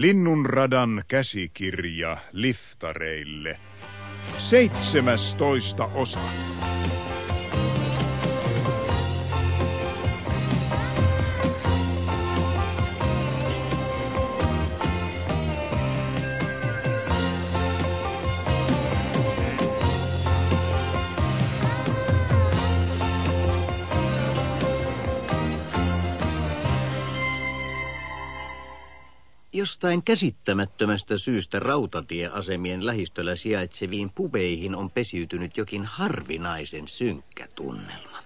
Linnunradan käsikirja liftareille. 17 osa. Jostain käsittämättömästä syystä rautatieasemien lähistöllä sijaitseviin pubeihin on pesiytynyt jokin harvinaisen synkkä tunnelma.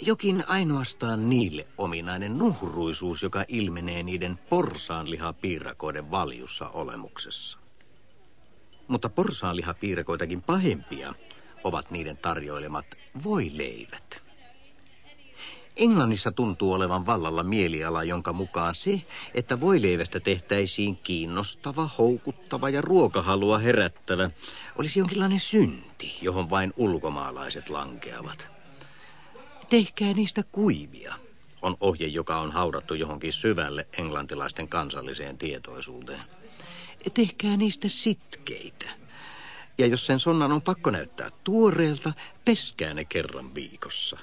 Jokin ainoastaan niille ominainen nuhruisuus, joka ilmenee niiden porsaanlihapiirakoiden valjussa olemuksessa. Mutta porsaanlihapiirakoitakin pahempia ovat niiden tarjoilemat voileivät. Englannissa tuntuu olevan vallalla mieliala, jonka mukaan se, että voileivästä tehtäisiin kiinnostava, houkuttava ja ruokahalua herättävä, olisi jonkinlainen synti, johon vain ulkomaalaiset lankeavat. Tehkää niistä kuivia, on ohje, joka on haudattu johonkin syvälle englantilaisten kansalliseen tietoisuuteen. Tehkää niistä sitkeitä. Ja jos sen sonnan on pakko näyttää tuoreelta, peskää ne kerran viikossa.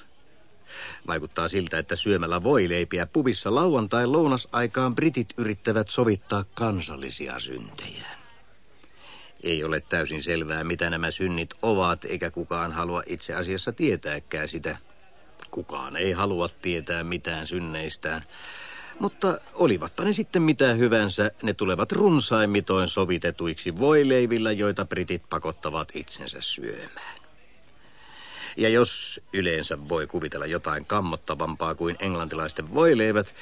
Vaikuttaa siltä, että syömällä voileipiä pubissa lauantai lounasaikaan britit yrittävät sovittaa kansallisia syntejä. Ei ole täysin selvää, mitä nämä synnit ovat, eikä kukaan halua itse asiassa tietääkään sitä. Kukaan ei halua tietää mitään synneistään. Mutta olivatpa ne sitten mitä hyvänsä, ne tulevat runsaimmitoin sovitetuiksi voileivillä, joita britit pakottavat itsensä syömään. Ja jos yleensä voi kuvitella jotain kammottavampaa kuin englantilaisten voileivät,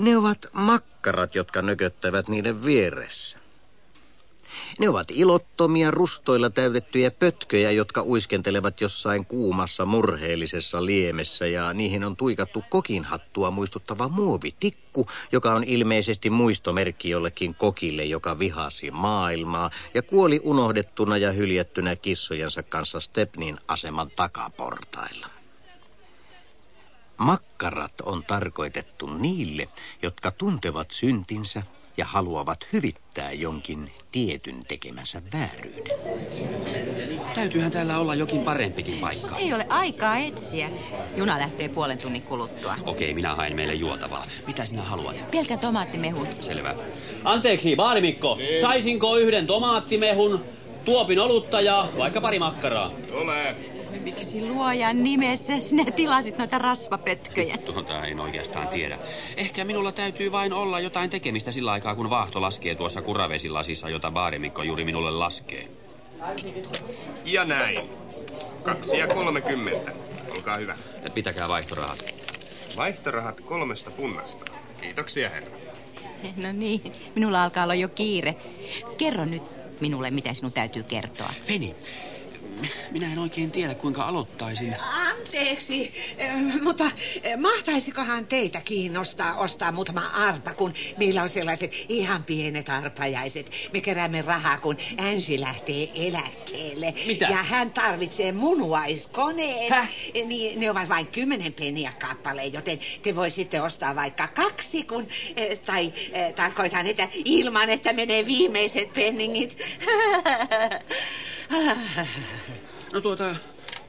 ne ovat makkarat, jotka nököttävät niiden vieressä. Ne ovat ilottomia, rustoilla täytettyjä pötköjä, jotka uiskentelevat jossain kuumassa, murheellisessa liemessä, ja niihin on tuikattu kokinhattua muistuttava muovitikku, joka on ilmeisesti muistomerkki jollekin kokille, joka vihasi maailmaa ja kuoli unohdettuna ja hyljättynä kissojensa kanssa Stepnin aseman takaportailla. Makkarat on tarkoitettu niille, jotka tuntevat syntinsä ja haluavat hyvittää jonkin tietyn tekemänsä vääryyden. Täytyyhän täällä olla jokin parempikin paikka. Ei ole aikaa etsiä. Juna lähtee puolen tunnin kuluttua. Okei, minä haen meille juotavaa. Mitä sinä haluat? Pelkän tomaattimehun. Selvä. Anteeksi, baarimikko. Niin. Saisinko yhden tomaattimehun, tuopin olutta ja vaikka pari makkaraa? Ole. Miksi luojan nimessä sinä tilasit noita rasvapötköjä? Tuota en oikeastaan tiedä. Ehkä minulla täytyy vain olla jotain tekemistä sillä aikaa, kun vaahto laskee tuossa kuravesilasissa, jota baarimikko juuri minulle laskee. Ja näin. Kaksi ja kolmekymmentä. Olkaa hyvä. Pitäkää vaihtorahat. Vaihtorahat kolmesta punnasta. Kiitoksia, herra. No niin, minulla alkaa olla jo kiire. Kerro nyt minulle, mitä sinun täytyy kertoa. Feni, minä en oikein tiedä, kuinka aloittaisin. Anteeksi, mutta mahtaisikohan teitä kiinnostaa ostaa muutama arpa, kun meillä on sellaiset ihan pienet arpajaiset. Me keräämme rahaa, kun Ansi lähtee eläkkeelle. Mitä? Ja hän tarvitsee munuaiskoneen. Häh? Niin, ne ovat vain kymmenen peniä kappaleen, joten te voisitte ostaa vaikka kaksi, kun... Tai tarkoitan, että ilman, että menee viimeiset penningit. No tuota,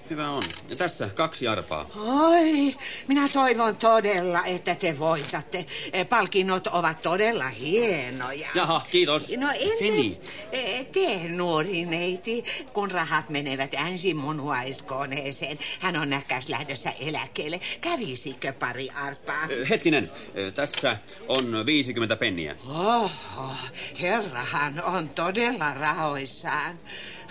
hyvä on. Ja tässä kaksi arpaa. Oi, minä toivon todella, että te voitatte. Palkinnot ovat todella hienoja. Jaha, kiitos. No entäs eh, te, nuori neiti, kun rahat menevät ensin munuaiskoneeseen. Hän on näkkäs lähdössä eläkkeelle. Kävisikö pari arpaa? Ö, Hetkinen, tässä on 50 penniä. Oho, herrahan on todella rahoissaan.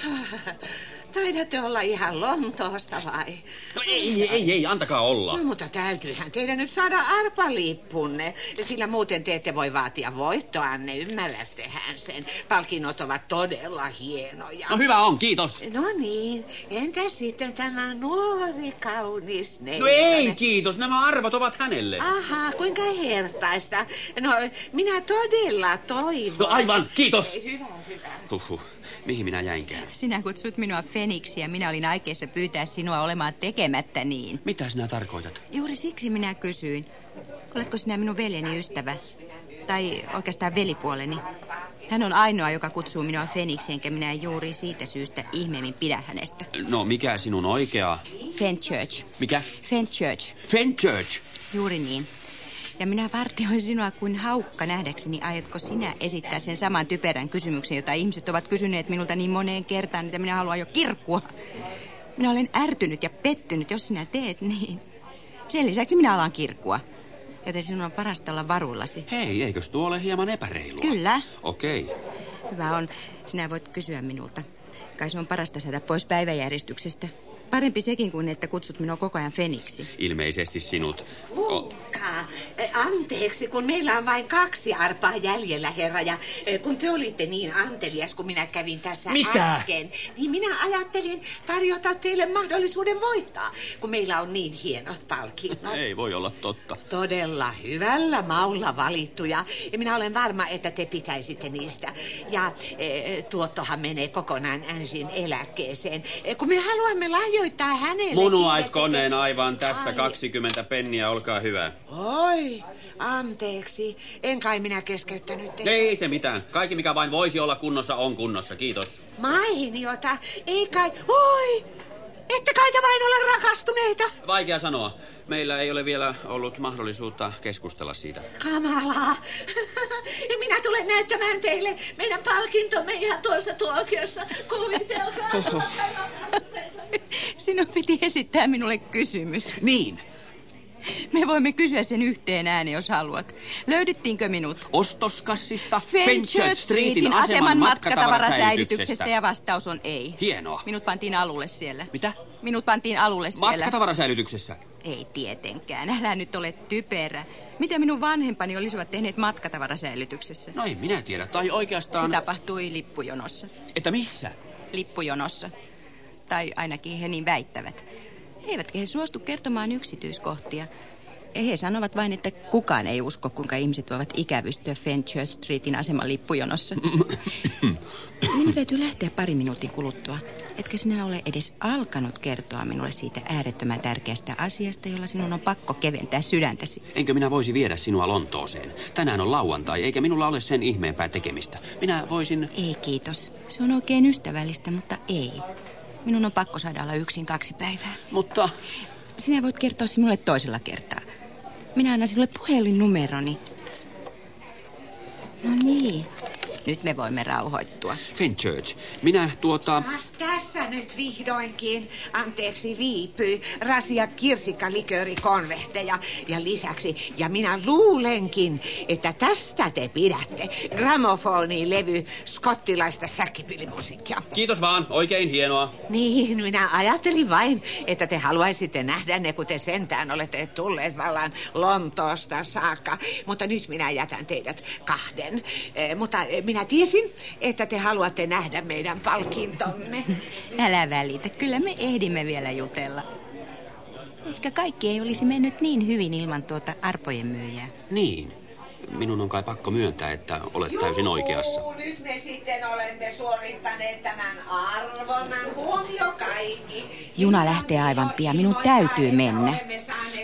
Taidatte olla ihan Lontoosta vai? No ei, ei, ei, antakaa olla. No, mutta täytyyhän teidän nyt saada arpalippunne, sillä muuten te ette voi vaatia voittoanne, ymmärrättehän sen. Palkinnot ovat todella hienoja. No hyvä on, kiitos. No niin, entä sitten tämä nuori kaunis No neitonen? ei, kiitos. Nämä arvat ovat hänelle. Aha, kuinka hertaista. No, minä todella toivon. No aivan, kiitos. Hyvä, hyvä. Huhhuh, mihin minä jäinkään? Sinä kutsut minua Feniksi ja minä olin aikeissa pyytää sinua olemaan tekemättä niin. Mitä sinä tarkoitat? Juuri siksi minä kysyin. Oletko sinä minun veljeni ystävä? Tai oikeastaan velipuoleni. Hän on ainoa, joka kutsuu minua Feniksi, enkä minä juuri siitä syystä ihmeemmin pidä hänestä. No, mikä sinun oikea? Fenchurch. Mikä? Fenchurch. Fenchurch. Juuri niin. Ja minä vartioin sinua kuin haukka nähdäkseni. Aiotko sinä esittää sen saman typerän kysymyksen, jota ihmiset ovat kysyneet minulta niin moneen kertaan, että minä haluan jo kirkkua? Minä olen ärtynyt ja pettynyt, jos sinä teet niin. Sen lisäksi minä alan kirkkua. Joten sinun on parasta olla varuillasi. Hei, eikös tuo ole hieman epäreilua? Kyllä. Okei. Hyvä on. Sinä voit kysyä minulta. Kai se on parasta saada pois päiväjärjestyksestä. Parempi sekin kuin, että kutsut minua koko ajan Feniksi. Ilmeisesti sinut. Kuulkaa, eh, anteeksi, kun meillä on vain kaksi arpaa jäljellä, herra, ja eh, kun te olitte niin antelias, kun minä kävin tässä Mitä? äsken, niin minä ajattelin tarjota teille mahdollisuuden voittaa, kun meillä on niin hienot palkinnot. Ei voi olla totta. Todella hyvällä maulla valittuja. Ja minä olen varma, että te pitäisitte niistä. Ja e, tuottohan menee kokonaan Ansin eläkkeeseen. E, kun me haluamme lahjoittaa hänelle... Munuaiskoneen aivan tässä Ai. 20 penniä, olkaa hyvä. Oi, anteeksi. En kai minä keskeyttänyt teitä. Ei se mitään. Kaikki mikä vain voisi olla kunnossa on kunnossa. Kiitos. Mainiota. Ei kai... Oi! Ette kai te vain ole rakastuneita? Vaikea sanoa. Meillä ei ole vielä ollut mahdollisuutta keskustella siitä. Kamalaa. Minä tulen näyttämään teille meidän palkintomme ihan tuossa tuokiossa. Kuvitelkaa. Sinun piti esittää minulle kysymys. Niin. Me voimme kysyä sen yhteen ääneen, jos haluat. Löydettiinkö minut? Ostoskassista Fenchurch Streetin aseman matkatavarasäilytyksestä ja vastaus on ei. Hienoa. Minut pantiin alulle siellä. Mitä? Minut pantiin alulle siellä. Matkatavarasäilytyksessä. Ei tietenkään, älä nyt ole typerä. Mitä minun vanhempani olisivat tehneet matkatavarasäilytyksessä? No ei minä tiedä. Tai Se oikeastaan... tapahtui lippujonossa. Että missä? Lippujonossa. Tai ainakin he niin väittävät. Eivätkä he suostu kertomaan yksityiskohtia. He sanovat vain, että kukaan ei usko, kuinka ihmiset voivat ikävystyä Fenchurch Streetin aseman lippujonossa. Minun täytyy lähteä pari minuutin kuluttua. Etkä sinä ole edes alkanut kertoa minulle siitä äärettömän tärkeästä asiasta, jolla sinun on pakko keventää sydäntäsi. Enkö minä voisi viedä sinua Lontooseen? Tänään on lauantai, eikä minulla ole sen ihmeempää tekemistä. Minä voisin... Ei kiitos. Se on oikein ystävällistä, mutta ei. Minun on pakko saada olla yksin kaksi päivää. Mutta... Sinä voit kertoa sinulle toisella kertaa. Minä annan sinulle puhelinnumeroni. No niin, nyt me voimme rauhoittua. Fenchurch, minä tuota... Kas tässä nyt vihdoinkin, anteeksi viipyy, rasia kirsikkalikööri konvehteja ja lisäksi, ja minä luulenkin, että tästä te pidätte gramofonilevy skottilaista säkkipillimusiikkia. Kiitos vaan, oikein hienoa. Niin, minä ajattelin vain, että te haluaisitte nähdä ne, kun te sentään olette tulleet vallan Lontoosta saakka. Mutta nyt minä jätän teidät kahden. Eh, mutta eh, minä tiesin, että te haluatte nähdä meidän palkintomme. Älä välitä, kyllä me ehdimme vielä jutella. Ehkä kaikki ei olisi mennyt niin hyvin ilman tuota arpojen myyjää. Niin. Minun on kai pakko myöntää, että olet täysin oikeassa. Juu, nyt me sitten olemme suorittaneet tämän arvonnan. Huomio kaikki. Juna lähtee aivan pian, minun täytyy mennä.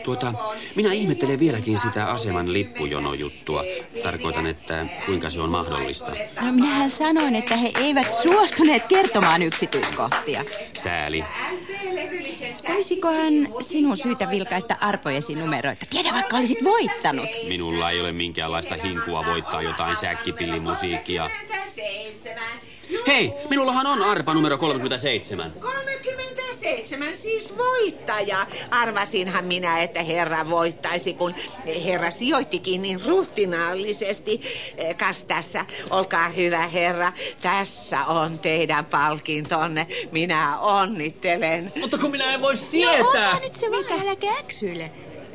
Tuota, minä ihmettelen vieläkin sitä aseman lippujonojuttua. Tarkoitan, että kuinka se on mahdollista. No minähän sanoin, että he eivät suostuneet kertomaan yksityiskohtia. Sääli. Olisikohan sinun syytä vilkaista arpojesi numeroita? Tiedä, vaikka olisit voittanut. Minulla ei ole minkäänlaista hinkua voittaa jotain säkkipillimusiikkia. Hei, minullahan on arpa numero 37. 37, siis voittaja. Arvasinhan minä, että herra voittaisi, kun herra sijoittikin niin ruhtinaallisesti. Kas tässä, olkaa hyvä herra. Tässä on teidän palkintonne. Minä onnittelen. Mutta kun minä en voi No ota nyt se vaikka, äläkä äksyile.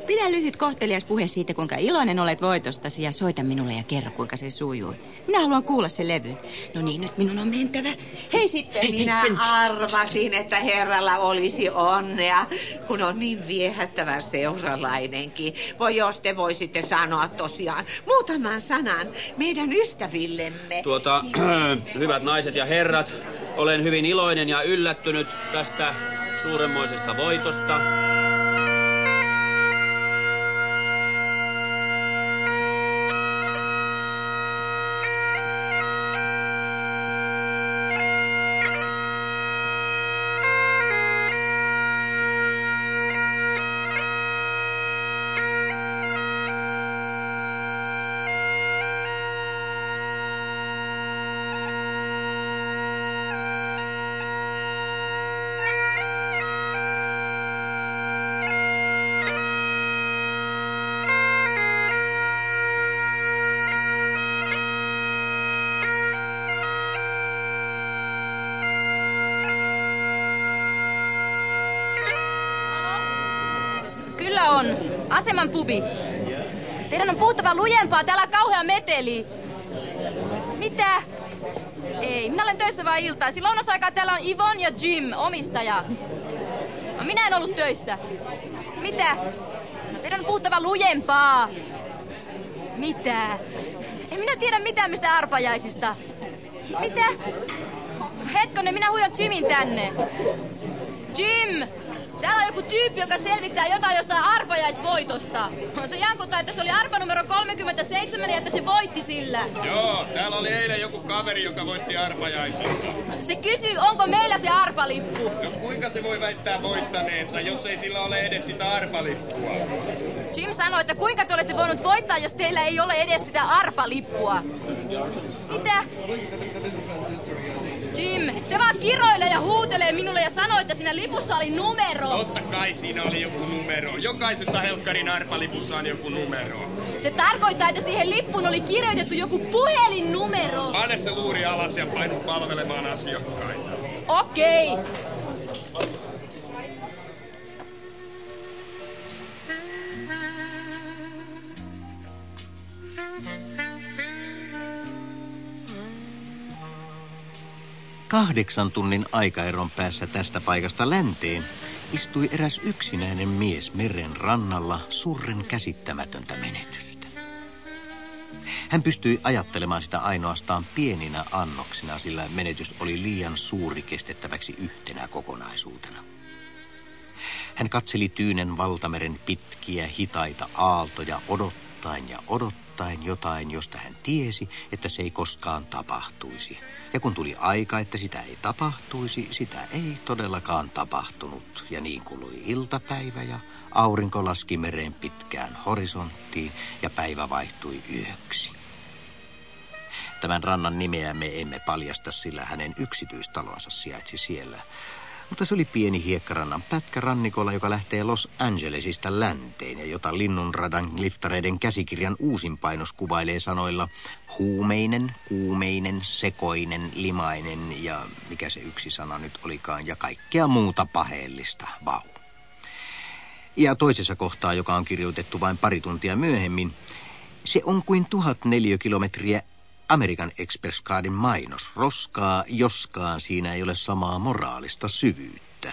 Pidä lyhyt kohtelias puhe siitä, kuinka iloinen olet voitostasi ja soita minulle ja kerro, kuinka se sujui. Minä haluan kuulla se levy. No niin, nyt minun on mentävä. Hei sitten. Hei, Minä arvasin, että herralla olisi onnea, kun on niin viehättävä seuralainenkin. Voi jos te voisitte sanoa tosiaan muutaman sanan meidän ystävillemme. Tuota, hyvät naiset ja herrat, olen hyvin iloinen ja yllättynyt tästä suuremmoisesta voitosta. Aseman pubi. Teidän on puhuttava lujempaa, täällä on kauhea meteli. Mitä? Ei, minä olen töissä vain iltaa. Silloin aikaa täällä on Ivon ja Jim, omistaja. No, minä en ollut töissä. Mitä? No, teidän on puhuttava lujempaa. Mitä? En minä tiedä mitään mistä arpajaisista. Mitä? Hetkonen, minä huijan Jimin tänne. Jim! Täällä on joku tyyppi, joka selvittää jotain jostain arpajaisvoitosta. Se jankuttaa, että se oli arpa numero 37 ja että se voitti sillä. Joo, täällä oli eilen joku kaveri, joka voitti arpajaisissa. Se kysyy, onko meillä se arpalippu. No kuinka se voi väittää voittaneensa, jos ei sillä ole edes sitä arpalippua? Jim sanoi, että kuinka te olette voinut voittaa, jos teillä ei ole edes sitä arpalippua. Mitä? Jim, se vaan kiroilee ja huutelee minulle ja sanoi, että siinä lipussa oli numero. Totta kai siinä oli joku numero. Jokaisessa Helkkarin arpalipussa on joku numero. Se tarkoittaa, että siihen lippuun oli kirjoitettu joku puhelinnumero. Pane se luuri alas ja painu palvelemaan asiakkaita. Okei. Okay. Kahdeksan tunnin aikaeron päässä tästä paikasta länteen istui eräs yksinäinen mies meren rannalla surren käsittämätöntä menetystä. Hän pystyi ajattelemaan sitä ainoastaan pieninä annoksina, sillä menetys oli liian suuri kestettäväksi yhtenä kokonaisuutena. Hän katseli Tyynen valtameren pitkiä, hitaita aaltoja odottaen ja odottaen jotain, josta hän tiesi, että se ei koskaan tapahtuisi – ja kun tuli aika, että sitä ei tapahtuisi, sitä ei todellakaan tapahtunut. Ja niin kului iltapäivä ja aurinko laski mereen pitkään horisonttiin ja päivä vaihtui yöksi. Tämän rannan nimeä me emme paljasta, sillä hänen yksityistalonsa sijaitsi siellä mutta se oli pieni hiekkarannan pätkä rannikolla, joka lähtee Los Angelesista länteen ja jota Linnunradan liftareiden käsikirjan uusin painos kuvailee sanoilla huumeinen, kuumeinen, sekoinen, limainen ja mikä se yksi sana nyt olikaan ja kaikkea muuta paheellista, vau. Ja toisessa kohtaa, joka on kirjoitettu vain pari tuntia myöhemmin, se on kuin tuhat neliökilometriä Amerikan Express Cardin mainos roskaa, joskaan siinä ei ole samaa moraalista syvyyttä,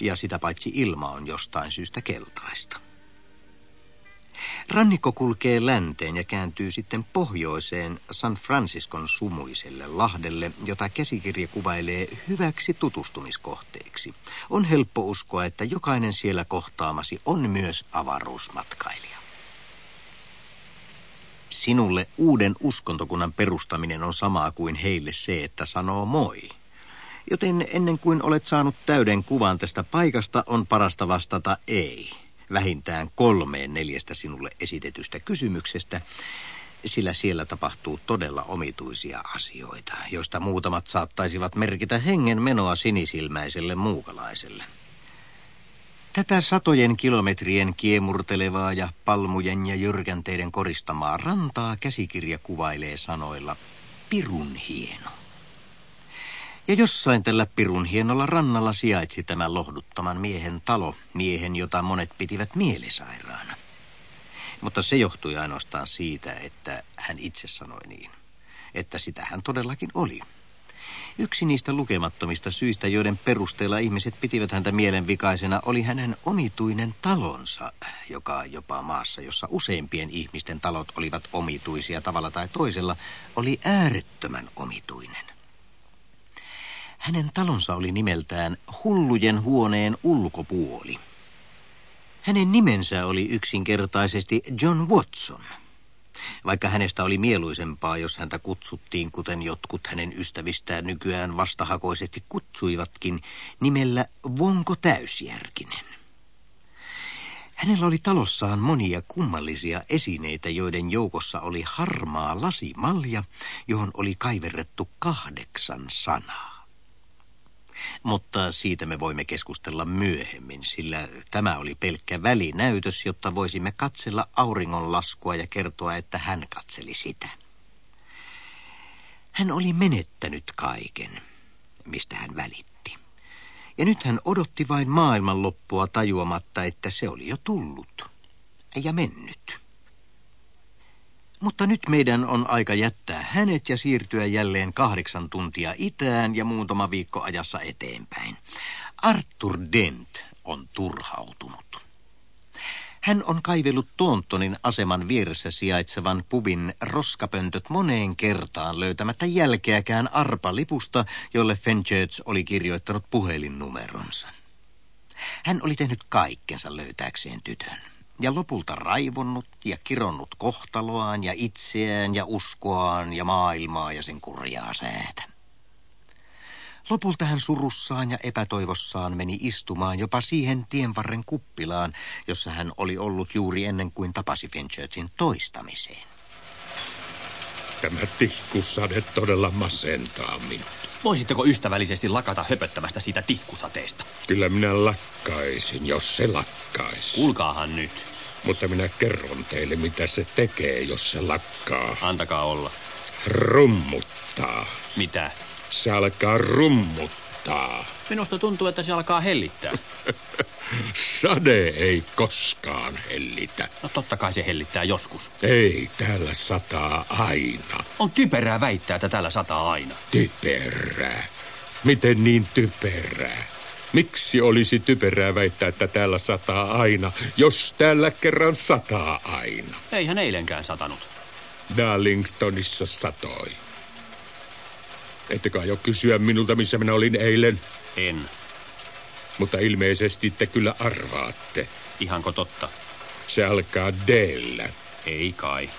ja sitä paitsi ilma on jostain syystä keltaista. Rannikko kulkee länteen ja kääntyy sitten pohjoiseen San Franciscon sumuiselle lahdelle, jota käsikirja kuvailee hyväksi tutustumiskohteeksi. On helppo uskoa, että jokainen siellä kohtaamasi on myös avaruusmatkailija. Sinulle uuden uskontokunnan perustaminen on samaa kuin heille se, että sanoo moi. Joten ennen kuin olet saanut täyden kuvan tästä paikasta, on parasta vastata ei. Vähintään kolmeen neljästä sinulle esitetystä kysymyksestä, sillä siellä tapahtuu todella omituisia asioita, joista muutamat saattaisivat merkitä hengen menoa sinisilmäiselle muukalaiselle. Tätä satojen kilometrien kiemurtelevaa ja palmujen ja jyrkänteiden koristamaa rantaa käsikirja kuvailee sanoilla pirun hieno. Ja jossain tällä pirun hienolla rannalla sijaitsi tämä lohduttoman miehen talo, miehen, jota monet pitivät mielisairaana. Mutta se johtui ainoastaan siitä, että hän itse sanoi niin, että sitä hän todellakin oli. Yksi niistä lukemattomista syistä, joiden perusteella ihmiset pitivät häntä mielenvikaisena, oli hänen omituinen talonsa, joka jopa maassa, jossa useimpien ihmisten talot olivat omituisia tavalla tai toisella, oli äärettömän omituinen. Hänen talonsa oli nimeltään Hullujen huoneen ulkopuoli. Hänen nimensä oli yksinkertaisesti John Watson – vaikka hänestä oli mieluisempaa, jos häntä kutsuttiin, kuten jotkut hänen ystävistään nykyään vastahakoisesti kutsuivatkin, nimellä Vonko Täysjärkinen. Hänellä oli talossaan monia kummallisia esineitä, joiden joukossa oli harmaa lasimalja, johon oli kaiverrettu kahdeksan sanaa. Mutta siitä me voimme keskustella myöhemmin, sillä tämä oli pelkkä välinäytös, jotta voisimme katsella auringonlaskua ja kertoa, että hän katseli sitä. Hän oli menettänyt kaiken, mistä hän välitti. Ja nyt hän odotti vain maailmanloppua tajuamatta, että se oli jo tullut. ja mennyt. Mutta nyt meidän on aika jättää hänet ja siirtyä jälleen kahdeksan tuntia itään ja muutama viikko ajassa eteenpäin. Arthur Dent on turhautunut. Hän on kaivellut Toontonin aseman vieressä sijaitsevan pubin roskapöntöt moneen kertaan löytämättä jälkeäkään arpalipusta, jolle Fenchurch oli kirjoittanut puhelinnumeronsa. Hän oli tehnyt kaikkensa löytääkseen tytön ja lopulta raivonnut ja kironnut kohtaloaan ja itseään ja uskoaan ja maailmaa ja sen kurjaa säätä. Lopulta hän surussaan ja epätoivossaan meni istumaan jopa siihen tienvarren kuppilaan, jossa hän oli ollut juuri ennen kuin tapasi Finchurchin toistamiseen. Tämä tihkusade todella masentaa minut. Voisitteko ystävällisesti lakata höpöttämästä siitä tihkusateesta? Kyllä minä lakkaisin, jos se lakkaisi. Kuulkaahan nyt. Mutta minä kerron teille, mitä se tekee, jos se lakkaa. Antakaa olla. Rummuttaa. Mitä? Se alkaa rummuttaa. Minusta tuntuu, että se alkaa hellittää. Sade ei koskaan hellitä. No totta kai se hellittää joskus. Ei, täällä sataa aina. On typerää väittää, että täällä sataa aina. Typerää. Miten niin typerää? Miksi olisi typerää väittää, että täällä sataa aina, jos täällä kerran sataa aina? Eihän eilenkään satanut. Darlingtonissa satoi. Ettekö jo kysyä minulta, missä minä olin eilen? En. Mutta ilmeisesti te kyllä arvaatte. Ihanko totta? Se alkaa d Ei kai.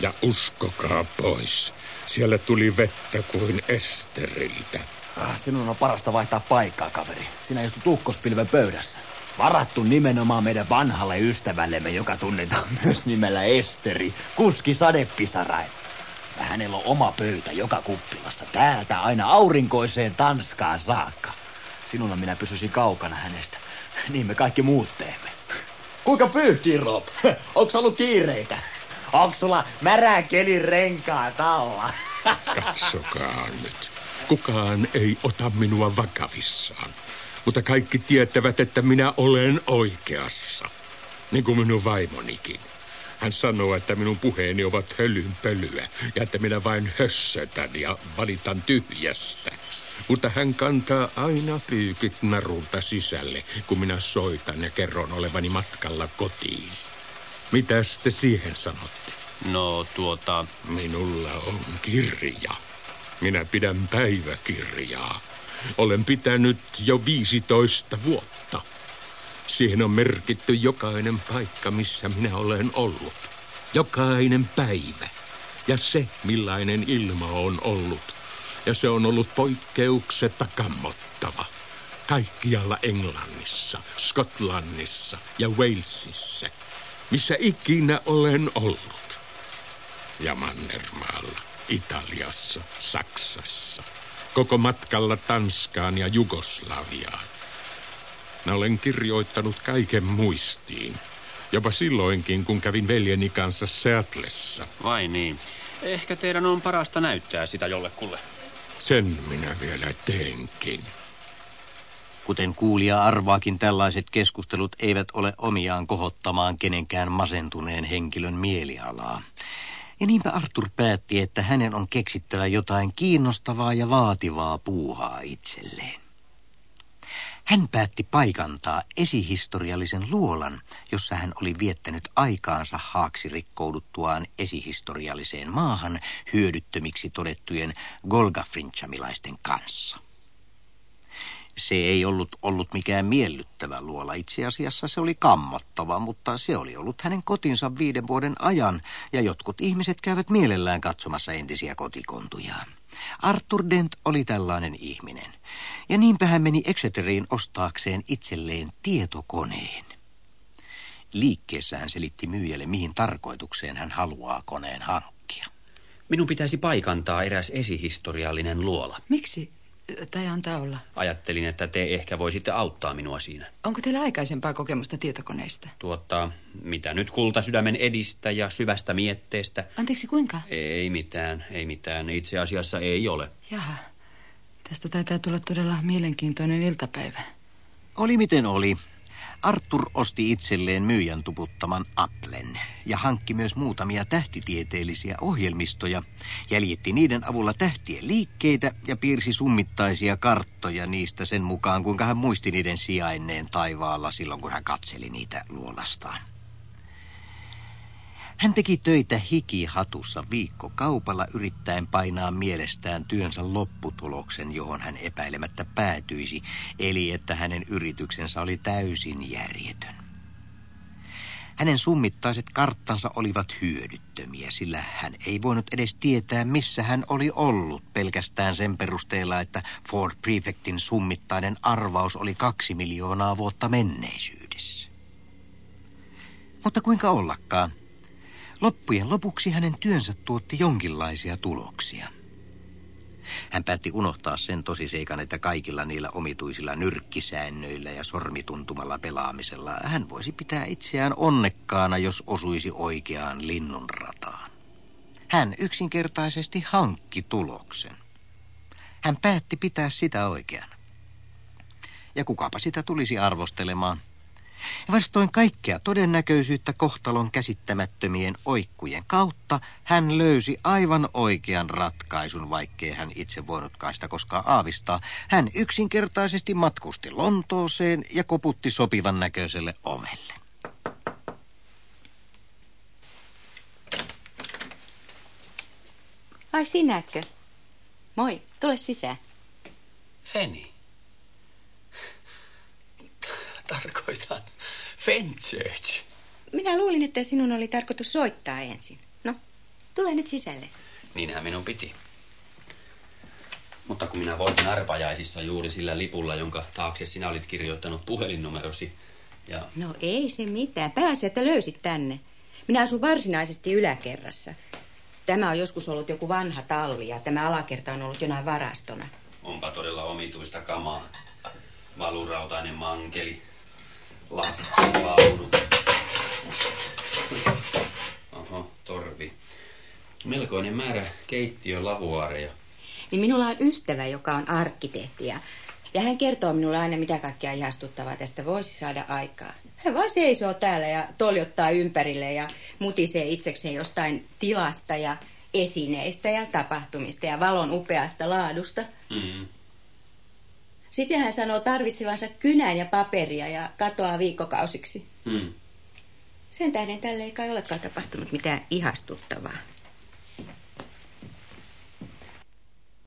Ja uskokaa pois. Siellä tuli vettä kuin Esteriltä. Ah, sinun on parasta vaihtaa paikkaa, kaveri. Sinä istut ukkospilven pöydässä. Varattu nimenomaan meidän vanhalle ystävällemme, joka tunnetaan myös nimellä Esteri, kuski sadepisarain. Hänellä on oma pöytä joka kuppilassa, täältä aina aurinkoiseen Tanskaan saakka. Sinulla minä pysyisin kaukana hänestä. Niin me kaikki muut teemme. Kuinka pyyhkii, Rob? Onko ollut kiireitä? Onko sulla märän kelin renkaat alla? Katsokaa nyt. Kukaan ei ota minua vakavissaan. Mutta kaikki tietävät, että minä olen oikeassa. Niin kuin minun vaimonikin. Hän sanoo, että minun puheeni ovat hölynpölyä ja että minä vain hössötän ja valitan tyhjästä. Mutta hän kantaa aina pyykit narulta sisälle, kun minä soitan ja kerron olevani matkalla kotiin. Mitä te siihen sanotte? No tuota... Minulla on kirja. Minä pidän päiväkirjaa. Olen pitänyt jo 15 vuotta. Siihen on merkitty jokainen paikka, missä minä olen ollut. Jokainen päivä. Ja se, millainen ilma on ollut. Ja se on ollut poikkeuksetta kammottava. Kaikkialla Englannissa, Skotlannissa ja Walesissa. Missä ikinä olen ollut. Ja Mannermaalla, Italiassa, Saksassa. Koko matkalla Tanskaan ja Jugoslaviaan. Mä olen kirjoittanut kaiken muistiin. Jopa silloinkin, kun kävin veljeni kanssa Seatlessa. Vai niin. Ehkä teidän on parasta näyttää sitä jollekulle. Sen minä vielä teenkin. Kuten kuulija arvaakin, tällaiset keskustelut eivät ole omiaan kohottamaan kenenkään masentuneen henkilön mielialaa. Ja niinpä Arthur päätti, että hänen on keksittävä jotain kiinnostavaa ja vaativaa puuhaa itselleen. Hän päätti paikantaa esihistoriallisen luolan, jossa hän oli viettänyt aikaansa haaksi rikkouduttuaan esihistorialliseen maahan hyödyttömiksi todettujen golgafrinchamilaisten kanssa. Se ei ollut ollut mikään miellyttävä luola. Itse asiassa se oli kammottava, mutta se oli ollut hänen kotinsa viiden vuoden ajan, ja jotkut ihmiset käyvät mielellään katsomassa entisiä kotikontujaan. Arthur Dent oli tällainen ihminen, ja niinpä hän meni Exeteriin ostaakseen itselleen tietokoneen. Liikkeessään selitti myyjälle, mihin tarkoitukseen hän haluaa koneen hankkia. Minun pitäisi paikantaa eräs esihistoriallinen luola. Miksi? Tai antaa olla. Ajattelin, että te ehkä voisitte auttaa minua siinä. Onko teillä aikaisempaa kokemusta tietokoneista? Tuottaa, mitä nyt kulta sydämen edistä ja syvästä mietteestä? Anteeksi, kuinka? Ei mitään, ei mitään. Itse asiassa ei ole. Jaha, tästä taitaa tulla todella mielenkiintoinen iltapäivä. Oli miten oli. Arthur osti itselleen myyjän tuputtaman Applen ja hankki myös muutamia tähtitieteellisiä ohjelmistoja, jäljitti niiden avulla tähtien liikkeitä ja piirsi summittaisia karttoja niistä sen mukaan, kuinka hän muisti niiden sijainneen taivaalla silloin, kun hän katseli niitä luolastaan. Hän teki töitä hikihatussa viikko kaupalla yrittäen painaa mielestään työnsä lopputuloksen, johon hän epäilemättä päätyisi, eli että hänen yrityksensä oli täysin järjetön. Hänen summittaiset karttansa olivat hyödyttömiä, sillä hän ei voinut edes tietää, missä hän oli ollut pelkästään sen perusteella, että Ford Prefectin summittainen arvaus oli kaksi miljoonaa vuotta menneisyydessä. Mutta kuinka ollakaan, Loppujen lopuksi hänen työnsä tuotti jonkinlaisia tuloksia. Hän päätti unohtaa sen tosiseikan, että kaikilla niillä omituisilla nyrkkisäännöillä ja sormituntumalla pelaamisella hän voisi pitää itseään onnekkaana, jos osuisi oikeaan linnunrataan. Hän yksinkertaisesti hankki tuloksen. Hän päätti pitää sitä oikeana. Ja kukapa sitä tulisi arvostelemaan – Vastoin kaikkea todennäköisyyttä kohtalon käsittämättömien oikkujen kautta hän löysi aivan oikean ratkaisun, vaikkei hän itse voinutkaan sitä koskaan aavistaa. Hän yksinkertaisesti matkusti Lontooseen ja koputti sopivan näköiselle ovelle. Ai sinäkö? Moi, tule sisään. Feni. Tarkoitan Fenchurch. Minä luulin, että sinun oli tarkoitus soittaa ensin. No, tule nyt sisälle. Niinhän minun piti. Mutta kun minä voitin arpajaisissa juuri sillä lipulla, jonka taakse sinä olit kirjoittanut puhelinnumerosi. Ja... No ei se mitään. Pääsi, että löysit tänne. Minä asun varsinaisesti yläkerrassa. Tämä on joskus ollut joku vanha talli ja tämä alakerta on ollut jonain varastona. Onpa todella omituista kamaa. Valurautainen mankeli, lastenvaunu. Oho, torvi. Melkoinen määrä keittiölavuaareja. Niin minulla on ystävä, joka on arkkitehti ja, ja hän kertoo minulle aina, mitä kaikkea ihastuttavaa tästä voisi saada aikaa. Hän vaan seisoo täällä ja toljottaa ympärille ja mutisee itsekseen jostain tilasta ja esineistä ja tapahtumista ja valon upeasta laadusta. Mm. Sitten hän sanoo tarvitsevansa kynän ja paperia ja katoaa viikkokausiksi. Hmm. Sen tähden tälle ei kai olekaan tapahtunut mitään ihastuttavaa.